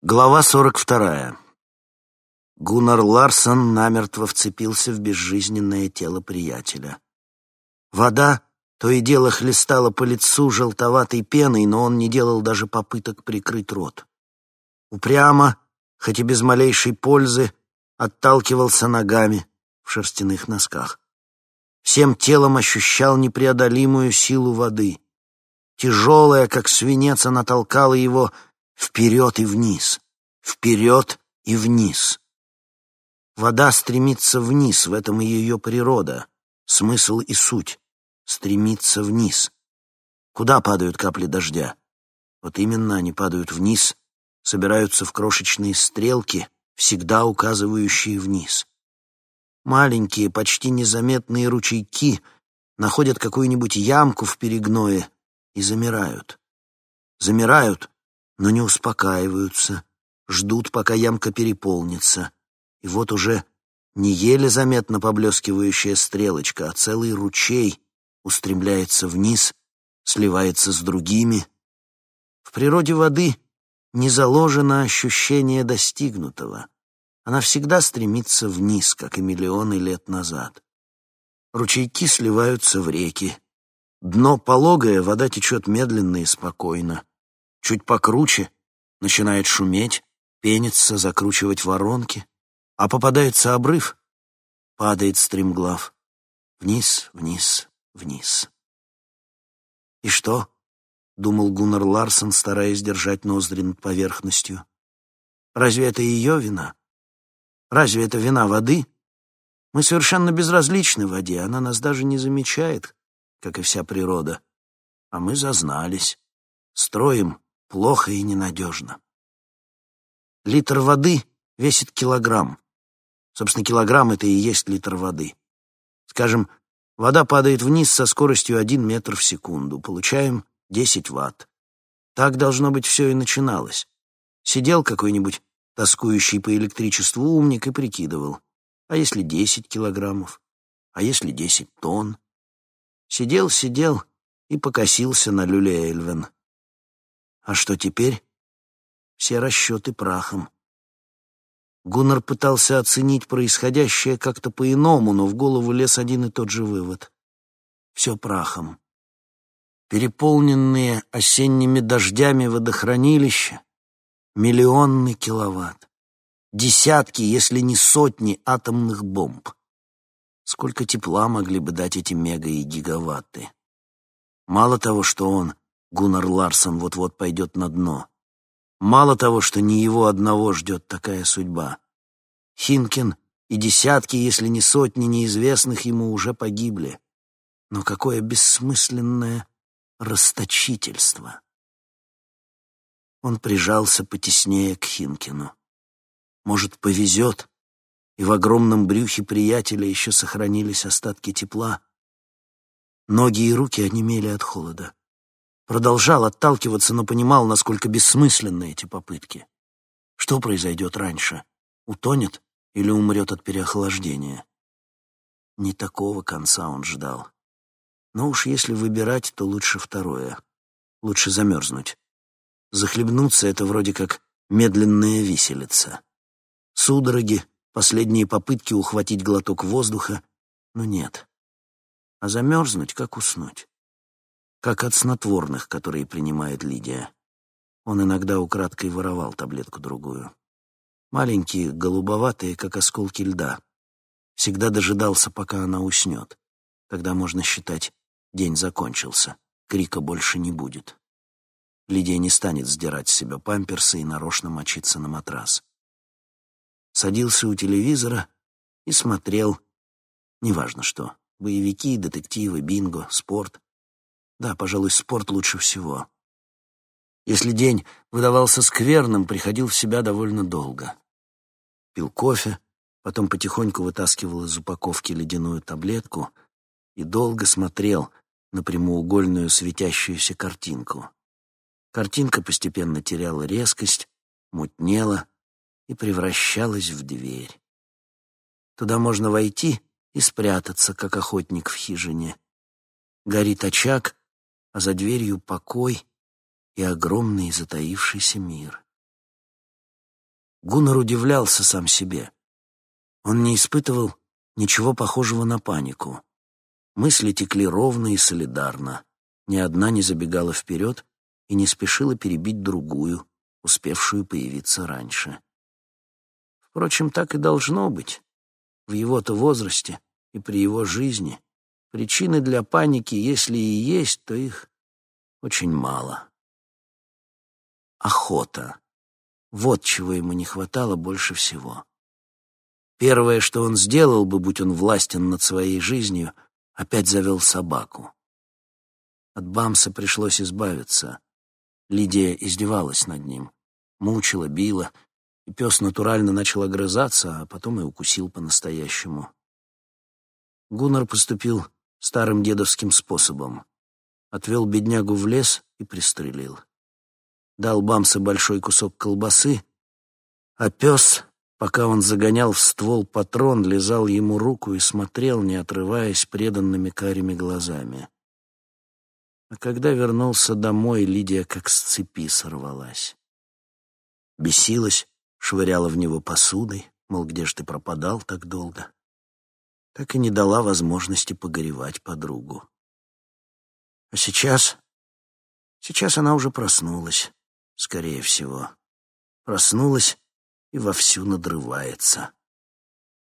Глава сорок вторая. Гуннар Ларсон намертво вцепился в безжизненное тело приятеля. Вода то и дело хлестала по лицу желтоватой пеной, но он не делал даже попыток прикрыть рот. Упрямо, хоть и без малейшей пользы, отталкивался ногами в шерстяных носках. Всем телом ощущал непреодолимую силу воды. Тяжелая, как свинец, она толкала его Вперед и вниз, вперед и вниз. Вода стремится вниз, в этом и ее природа, смысл и суть. Стремится вниз. Куда падают капли дождя? Вот именно они падают вниз, собираются в крошечные стрелки, всегда указывающие вниз. Маленькие, почти незаметные ручейки находят какую-нибудь ямку в перегное и замирают. Замирают, но не успокаиваются, ждут, пока ямка переполнится. И вот уже не еле заметно поблескивающая стрелочка, а целый ручей устремляется вниз, сливается с другими. В природе воды не заложено ощущение достигнутого. Она всегда стремится вниз, как и миллионы лет назад. Ручейки сливаются в реки. Дно пологое, вода течет медленно и спокойно. Чуть покруче начинает шуметь, пениться, закручивать воронки, а попадается обрыв, падает стремглав. Вниз, вниз, вниз. «И что?» — думал Гуннар Ларсон, стараясь держать ноздри над поверхностью. «Разве это ее вина? Разве это вина воды? Мы совершенно безразличны воде, она нас даже не замечает, как и вся природа. А мы зазнались, строим плохо и ненадежно. Литр воды весит килограмм. Собственно, килограмм — это и есть литр воды. Скажем, вода падает вниз со скоростью 1 метр в секунду. Получаем 10 ватт. Так, должно быть, все и начиналось. Сидел какой-нибудь тоскующий по электричеству умник и прикидывал. А если 10 килограммов? А если 10 тонн? Сидел, сидел и покосился на Люле Эльвен. А что теперь? Все расчеты прахом. Гуннар пытался оценить происходящее как-то по-иному, но в голову лез один и тот же вывод. Все прахом. Переполненные осенними дождями водохранилища — миллионный киловатт. Десятки, если не сотни атомных бомб. Сколько тепла могли бы дать эти мега и гигаватты? Мало того, что он Гуннар Ларсон вот-вот пойдет на дно. Мало того, что не его одного ждет такая судьба. Хинкин и десятки, если не сотни неизвестных ему уже погибли. Но какое бессмысленное расточительство. Он прижался потеснее к Хинкину. Может, повезет, и в огромном брюхе приятеля еще сохранились остатки тепла. Ноги и руки онемели от холода. Продолжал отталкиваться, но понимал, насколько бессмысленны эти попытки. Что произойдет раньше? Утонет или умрет от переохлаждения? Не такого конца он ждал. Но уж если выбирать, то лучше второе. Лучше замерзнуть. Захлебнуться — это вроде как медленная виселица. Судороги, последние попытки ухватить глоток воздуха, но нет. А замерзнуть — как уснуть как от снотворных, которые принимает Лидия. Он иногда украдкой воровал таблетку-другую. Маленькие, голубоватые, как осколки льда. Всегда дожидался, пока она уснет. Тогда можно считать, день закончился, крика больше не будет. Лидия не станет сдирать с себя памперсы и нарочно мочиться на матрас. Садился у телевизора и смотрел, неважно что, боевики, детективы, бинго, спорт. Да, пожалуй, спорт лучше всего. Если день выдавался скверным, приходил в себя довольно долго. Пил кофе, потом потихоньку вытаскивал из упаковки ледяную таблетку и долго смотрел на прямоугольную светящуюся картинку. Картинка постепенно теряла резкость, мутнела и превращалась в дверь. Туда можно войти и спрятаться, как охотник в хижине. Горит очаг, а за дверью покой и огромный затаившийся мир. Гуннар удивлялся сам себе. Он не испытывал ничего похожего на панику. Мысли текли ровно и солидарно. Ни одна не забегала вперед и не спешила перебить другую, успевшую появиться раньше. Впрочем, так и должно быть. В его-то возрасте и при его жизни причины для паники, если и есть, то их очень мало. Охота. Вот чего ему не хватало больше всего. Первое, что он сделал бы, будь он властен над своей жизнью, опять завел собаку. От Бамса пришлось избавиться. Лидия издевалась над ним, мучила, била, и пес натурально начал огрызаться, а потом и укусил по-настоящему. Гуннар поступил старым дедовским способом. Отвел беднягу в лес и пристрелил. Дал Бамса большой кусок колбасы, а пес Пока он загонял в ствол патрон, лизал ему руку и смотрел, не отрываясь преданными карими глазами. А когда вернулся домой, Лидия как с цепи сорвалась. Бесилась, швыряла в него посудой, мол, где ж ты пропадал так долго. Так и не дала возможности погоревать подругу. А сейчас... Сейчас она уже проснулась, скорее всего. Проснулась и вовсю надрывается.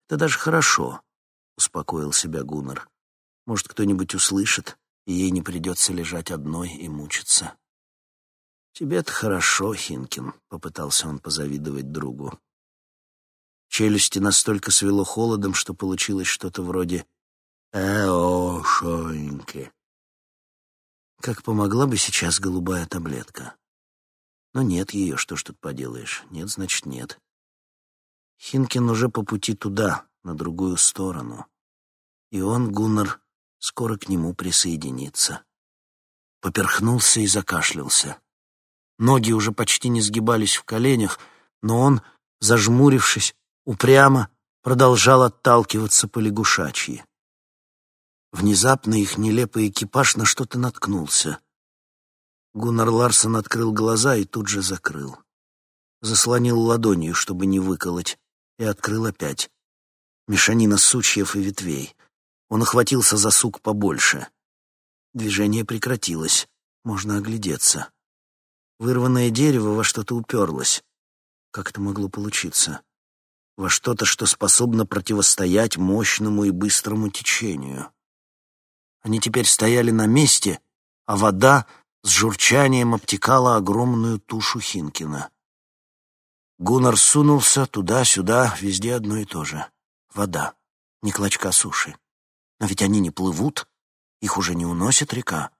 «Это даже хорошо», — успокоил себя Гуннар. «Может, кто-нибудь услышит, и ей не придется лежать одной и мучиться». «Тебе-то хорошо, Хинкин», — попытался он позавидовать другу. Челюсти настолько свело холодом, что получилось что-то вроде «Эо, шоньки». Как помогла бы сейчас голубая таблетка? Но нет ее, что ж тут поделаешь? Нет, значит, нет. Хинкин уже по пути туда, на другую сторону. И он, Гуннар, скоро к нему присоединится. Поперхнулся и закашлялся. Ноги уже почти не сгибались в коленях, но он, зажмурившись, упрямо продолжал отталкиваться по лягушачьи. Внезапно их нелепый экипаж на что-то наткнулся. Гуннар Ларсон открыл глаза и тут же закрыл. Заслонил ладонью, чтобы не выколоть и открыл опять. Мешанина сучьев и ветвей. Он охватился за сук побольше. Движение прекратилось. Можно оглядеться. Вырванное дерево во что-то уперлось. Как это могло получиться? Во что-то, что способно противостоять мощному и быстрому течению. Они теперь стояли на месте, а вода с журчанием обтекала огромную тушу Хинкина. Гуннар сунулся туда-сюда, везде одно и то же. Вода, не клочка суши. Но ведь они не плывут, их уже не уносит река.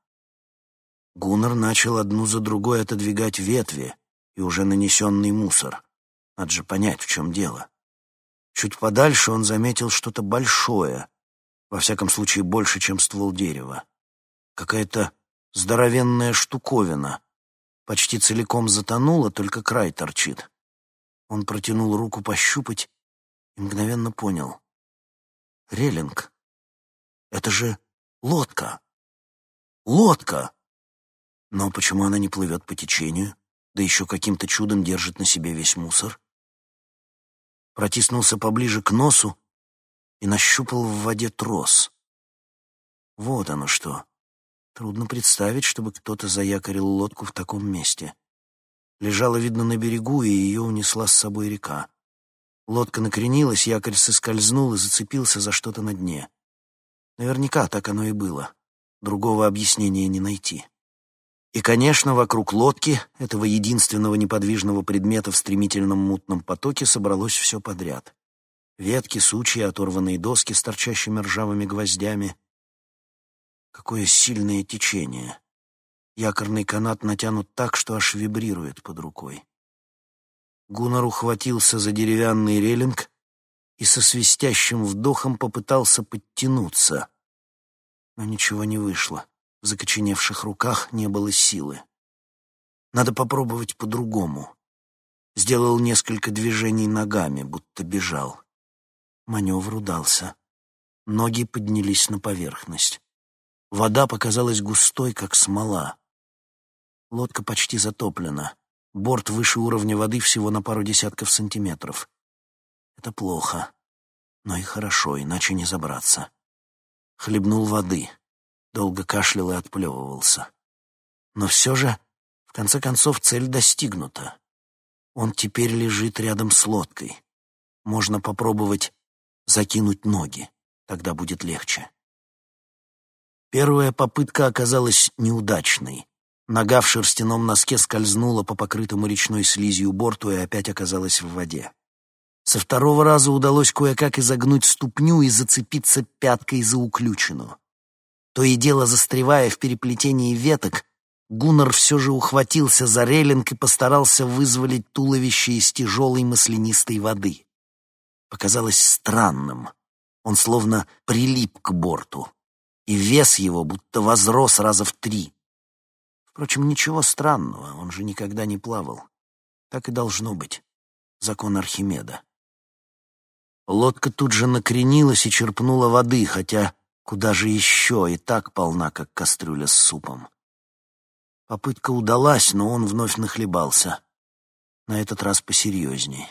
Гуннар начал одну за другой отодвигать ветви и уже нанесенный мусор. Надо же понять, в чем дело. Чуть подальше он заметил что-то большое, во всяком случае больше, чем ствол дерева. Какая-то здоровенная штуковина. Почти целиком затонула, только край торчит. Он протянул руку пощупать и мгновенно понял. Релинг. Это же лодка. Лодка! Но почему она не плывет по течению, да еще каким-то чудом держит на себе весь мусор? Протиснулся поближе к носу и нащупал в воде трос. Вот оно что. Трудно представить, чтобы кто-то заякорил лодку в таком месте лежала, видно, на берегу, и ее унесла с собой река. Лодка накренилась, якорь соскользнул и зацепился за что-то на дне. Наверняка так оно и было. Другого объяснения не найти. И, конечно, вокруг лодки, этого единственного неподвижного предмета в стремительном мутном потоке, собралось все подряд. Ветки, сучья, оторванные доски с торчащими ржавыми гвоздями. Какое сильное течение! Якорный канат натянут так, что аж вибрирует под рукой. Гуннар ухватился за деревянный релинг и со свистящим вдохом попытался подтянуться. Но ничего не вышло. В закоченевших руках не было силы. Надо попробовать по-другому. Сделал несколько движений ногами, будто бежал. Маневр удался. Ноги поднялись на поверхность. Вода показалась густой, как смола. Лодка почти затоплена. Борт выше уровня воды всего на пару десятков сантиметров. Это плохо, но и хорошо, иначе не забраться. Хлебнул воды, долго кашлял и отплевывался. Но все же, в конце концов, цель достигнута. Он теперь лежит рядом с лодкой. Можно попробовать закинуть ноги, тогда будет легче. Первая попытка оказалась неудачной. Нога в шерстяном носке скользнула по покрытому речной слизью борту и опять оказалась в воде. Со второго раза удалось кое-как изогнуть ступню и зацепиться пяткой за уключину. То и дело застревая в переплетении веток, Гуннар все же ухватился за рейлинг и постарался вызволить туловище из тяжелой маслянистой воды. Показалось странным. Он словно прилип к борту, и вес его будто возрос раза в три. Впрочем, ничего странного, он же никогда не плавал. Так и должно быть. Закон Архимеда. Лодка тут же накренилась и черпнула воды, хотя куда же еще, и так полна, как кастрюля с супом. Попытка удалась, но он вновь нахлебался. На этот раз посерьезней.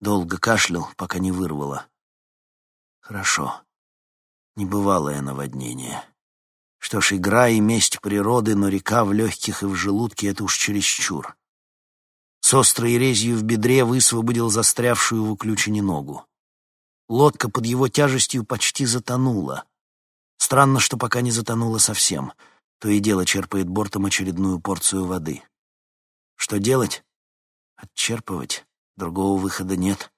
Долго кашлял, пока не вырвало. Хорошо. Небывалое наводнение. Что ж, игра и месть природы, но река в легких и в желудке — это уж чересчур. С острой резью в бедре высвободил застрявшую в уключине ногу. Лодка под его тяжестью почти затонула. Странно, что пока не затонула совсем. То и дело черпает бортом очередную порцию воды. Что делать? Отчерпывать. Другого выхода нет.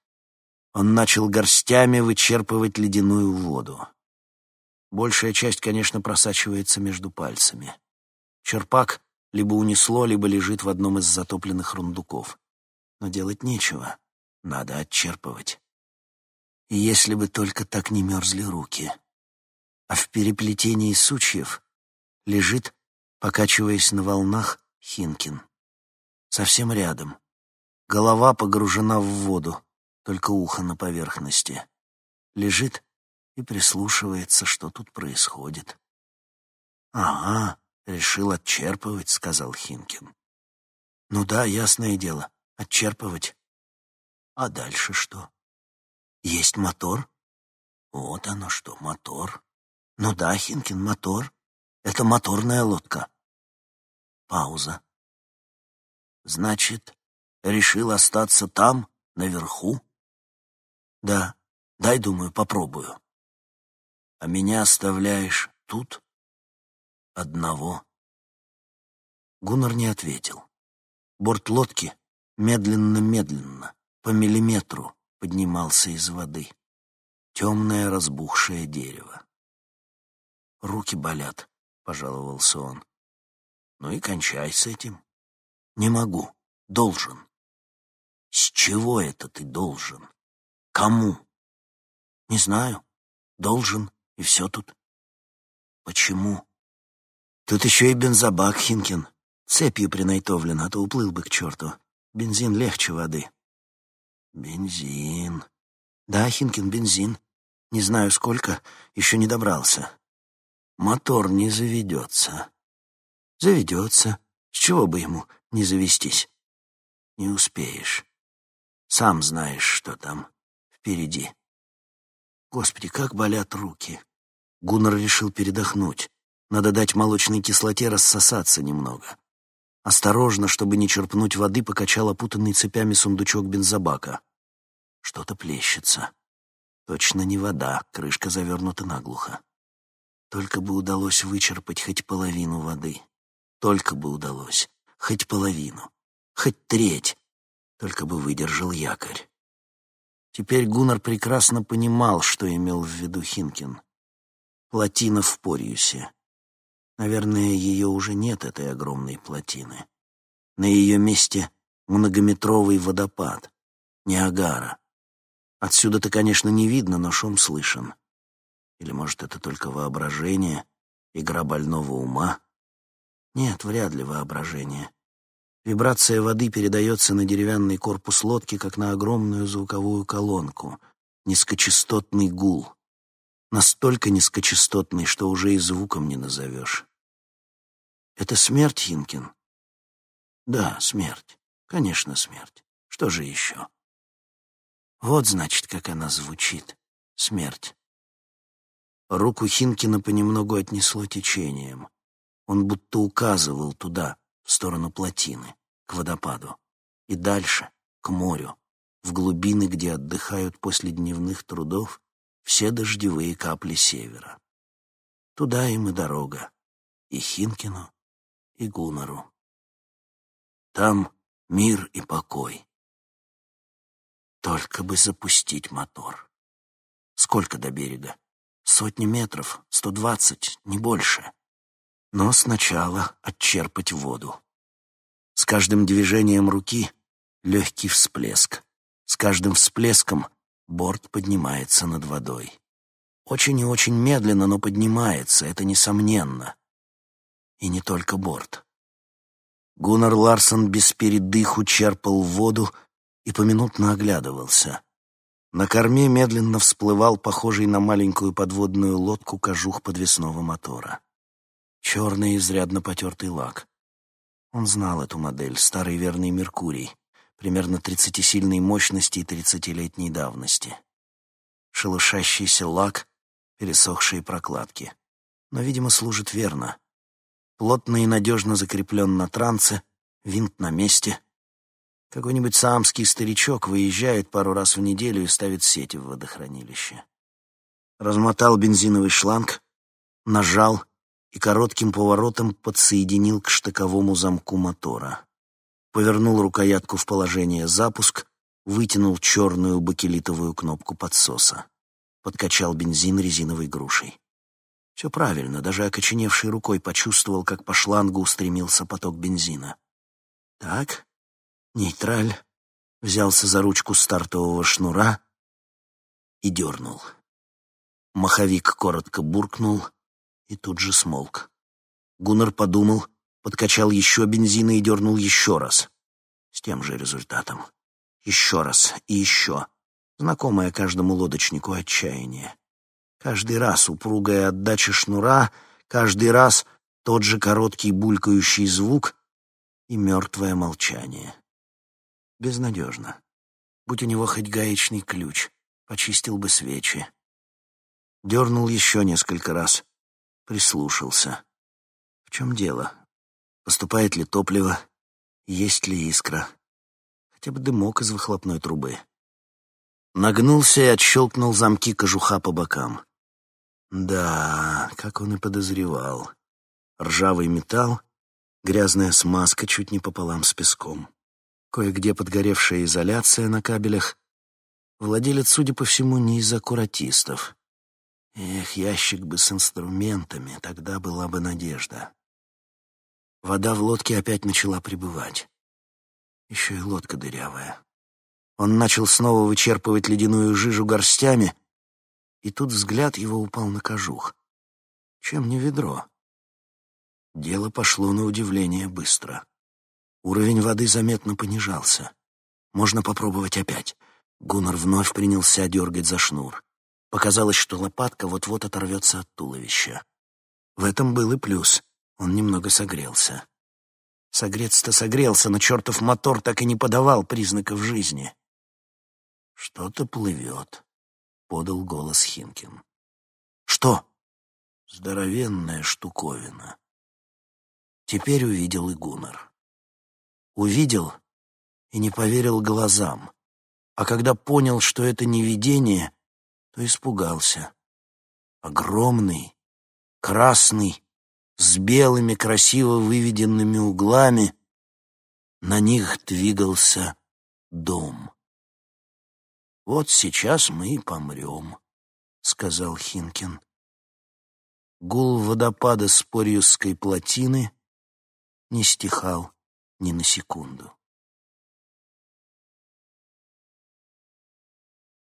Он начал горстями вычерпывать ледяную воду. Большая часть, конечно, просачивается между пальцами. Черпак либо унесло, либо лежит в одном из затопленных рундуков. Но делать нечего, надо отчерпывать. Если бы только так не мерзли руки. А в переплетении сучьев лежит, покачиваясь на волнах, Хинкин. Совсем рядом. Голова погружена в воду, только ухо на поверхности. Лежит и прислушивается, что тут происходит. «Ага, решил отчерпывать», — сказал Хинкин. «Ну да, ясное дело, отчерпывать. А дальше что? Есть мотор? Вот оно что, мотор. Ну да, Хинкин, мотор. Это моторная лодка». Пауза. «Значит, решил остаться там, наверху?» «Да, дай, думаю, попробую» а меня оставляешь тут одного?» Гуннар не ответил. Борт лодки медленно-медленно, по миллиметру, поднимался из воды. Темное разбухшее дерево. «Руки болят», — пожаловался он. «Ну и кончай с этим». «Не могу. Должен». «С чего это ты должен? Кому?» «Не знаю. Должен. И все тут. Почему? Тут еще и бензобак, Хинкин. Цепью принайтовлен, а то уплыл бы к черту. Бензин легче воды. Бензин. Да, Хинкин, бензин. Не знаю сколько, еще не добрался. Мотор не заведется. Заведется. С чего бы ему не завестись? Не успеешь. Сам знаешь, что там впереди. Господи, как болят руки. Гуннар решил передохнуть. Надо дать молочной кислоте рассосаться немного. Осторожно, чтобы не черпнуть воды, покачал опутанный цепями сундучок бензобака. Что-то плещется. Точно не вода, крышка завернута наглухо. Только бы удалось вычерпать хоть половину воды. Только бы удалось. Хоть половину. Хоть треть. Только бы выдержал якорь. Теперь Гуннар прекрасно понимал, что имел в виду Хинкин. Плотина в Пориусе. Наверное, ее уже нет, этой огромной плотины. На ее месте многометровый водопад, Ниагара. Отсюда-то, конечно, не видно, но шум слышен. Или, может, это только воображение, игра больного ума? Нет, вряд ли воображение. Вибрация воды передается на деревянный корпус лодки, как на огромную звуковую колонку. Низкочастотный гул. Настолько низкочастотный, что уже и звуком не назовешь. Это смерть, Хинкин? Да, смерть. Конечно, смерть. Что же еще? Вот, значит, как она звучит. Смерть. Руку Хинкина понемногу отнесло течением. Он будто указывал туда, в сторону плотины, к водопаду. И дальше, к морю, в глубины, где отдыхают после дневных трудов все дождевые капли севера. Туда им и дорога, и Хинкину, и Гунару. Там мир и покой. Только бы запустить мотор. Сколько до берега? Сотни метров, сто двадцать, не больше. Но сначала отчерпать воду. С каждым движением руки легкий всплеск. С каждым всплеском борт поднимается над водой. Очень и очень медленно, но поднимается, это несомненно. И не только борт. Гуннар Ларсон без передыху черпал воду и поминутно оглядывался. На корме медленно всплывал похожий на маленькую подводную лодку кожух подвесного мотора. Черный, изрядно потертый лак. Он знал эту модель, старый верный Меркурий, примерно тридцатисильной мощности и тридцатилетней давности. Шелушащийся лак, пересохшие прокладки. Но, видимо, служит верно. Плотно и надежно закреплен на трансе, винт на месте. Какой-нибудь саамский старичок выезжает пару раз в неделю и ставит сети в водохранилище. Размотал бензиновый шланг, нажал и коротким поворотом подсоединил к штыковому замку мотора. Повернул рукоятку в положение «запуск», вытянул черную бакелитовую кнопку подсоса. Подкачал бензин резиновой грушей. Все правильно, даже окоченевшей рукой почувствовал, как по шлангу устремился поток бензина. Так, нейтраль, взялся за ручку стартового шнура и дернул. Маховик коротко буркнул и тут же смолк. Гуннер подумал, подкачал еще бензина и дернул еще раз. С тем же результатом. Еще раз и еще. Знакомое каждому лодочнику отчаяние. Каждый раз упругая отдача шнура, каждый раз тот же короткий булькающий звук и мертвое молчание. Безнадежно. Будь у него хоть гаечный ключ, почистил бы свечи. Дернул еще несколько раз, прислушался. В чем дело? Поступает ли топливо? Есть ли искра? Хотя бы дымок из выхлопной трубы. Нагнулся и отщелкнул замки кожуха по бокам. Да, как он и подозревал. Ржавый металл, грязная смазка чуть не пополам с песком. Кое-где подгоревшая изоляция на кабелях. Владелец, судя по всему, не из аккуратистов. Эх, ящик бы с инструментами, тогда была бы надежда. Вода в лодке опять начала прибывать. Еще и лодка дырявая. Он начал снова вычерпывать ледяную жижу горстями, и тут взгляд его упал на кожух. Чем не ведро? Дело пошло на удивление быстро. Уровень воды заметно понижался. Можно попробовать опять. Гуннар вновь принялся дергать за шнур. Показалось, что лопатка вот-вот оторвется от туловища. В этом был и плюс. Он немного согрелся. Согреться-то согрелся, но чертов мотор так и не подавал признаков жизни. «Что-то плывет», подал голос Хинкин. «Что?» «Здоровенная штуковина». Теперь увидел и Гуннер. Увидел и не поверил глазам, а когда понял, что это не видение, то испугался. Огромный, красный, с белыми красиво выведенными углами, на них двигался дом. «Вот сейчас мы и помрем», — сказал Хинкин. Гул водопада с Порьюсской плотины не стихал ни на секунду.